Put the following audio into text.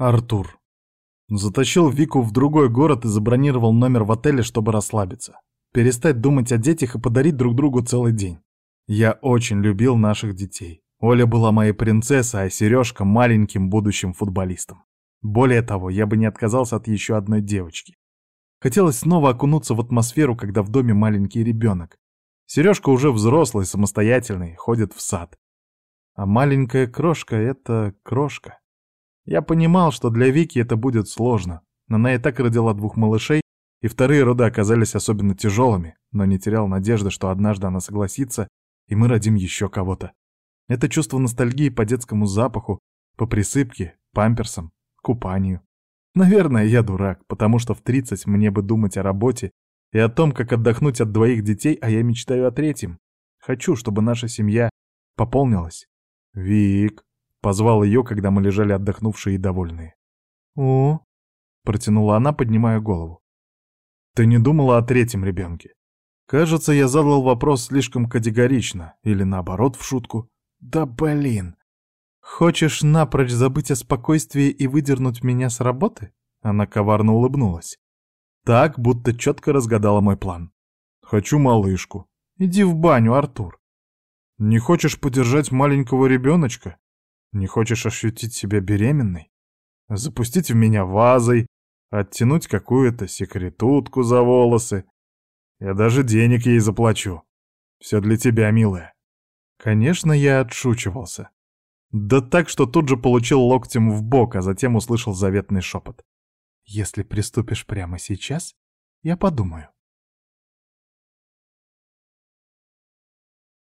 Артур. Затащил Вику в другой город и забронировал номер в отеле, чтобы расслабиться. Перестать думать о детях и подарить друг другу целый день. Я очень любил наших детей. Оля была моей принцессой, а Сережка — маленьким будущим футболистом. Более того, я бы не отказался от еще одной девочки. Хотелось снова окунуться в атмосферу, когда в доме маленький ребенок. Сережка уже взрослый, самостоятельный, ходит в сад. А маленькая крошка — это крошка. Я понимал, что для Вики это будет сложно, но она и так родила двух малышей, и вторые роды оказались особенно тяжелыми, но не терял надежды, что однажды она согласится, и мы родим еще кого-то. Это чувство ностальгии по детскому запаху, по присыпке, памперсам, купанию. Наверное, я дурак, потому что в 30 мне бы думать о работе и о том, как отдохнуть от двоих детей, а я мечтаю о третьем. Хочу, чтобы наша семья пополнилась. Вик, Позвал ее, когда мы лежали отдохнувшие и довольные. «О!» — протянула она, поднимая голову. «Ты не думала о третьем ребенке?» Кажется, я задал вопрос слишком категорично, или наоборот, в шутку. «Да блин! Хочешь напрочь забыть о спокойствии и выдернуть меня с работы?» Она коварно улыбнулась. Так, будто четко разгадала мой план. «Хочу малышку. Иди в баню, Артур. Не хочешь подержать маленького ребеночка? Не хочешь ощутить себя беременной? Запустить в меня вазой, оттянуть какую-то секретутку за волосы. Я даже денег ей заплачу. Все для тебя, милая. Конечно, я отшучивался. Да так, что тут же получил локтем в бок, а затем услышал заветный шепот. Если приступишь прямо сейчас, я подумаю.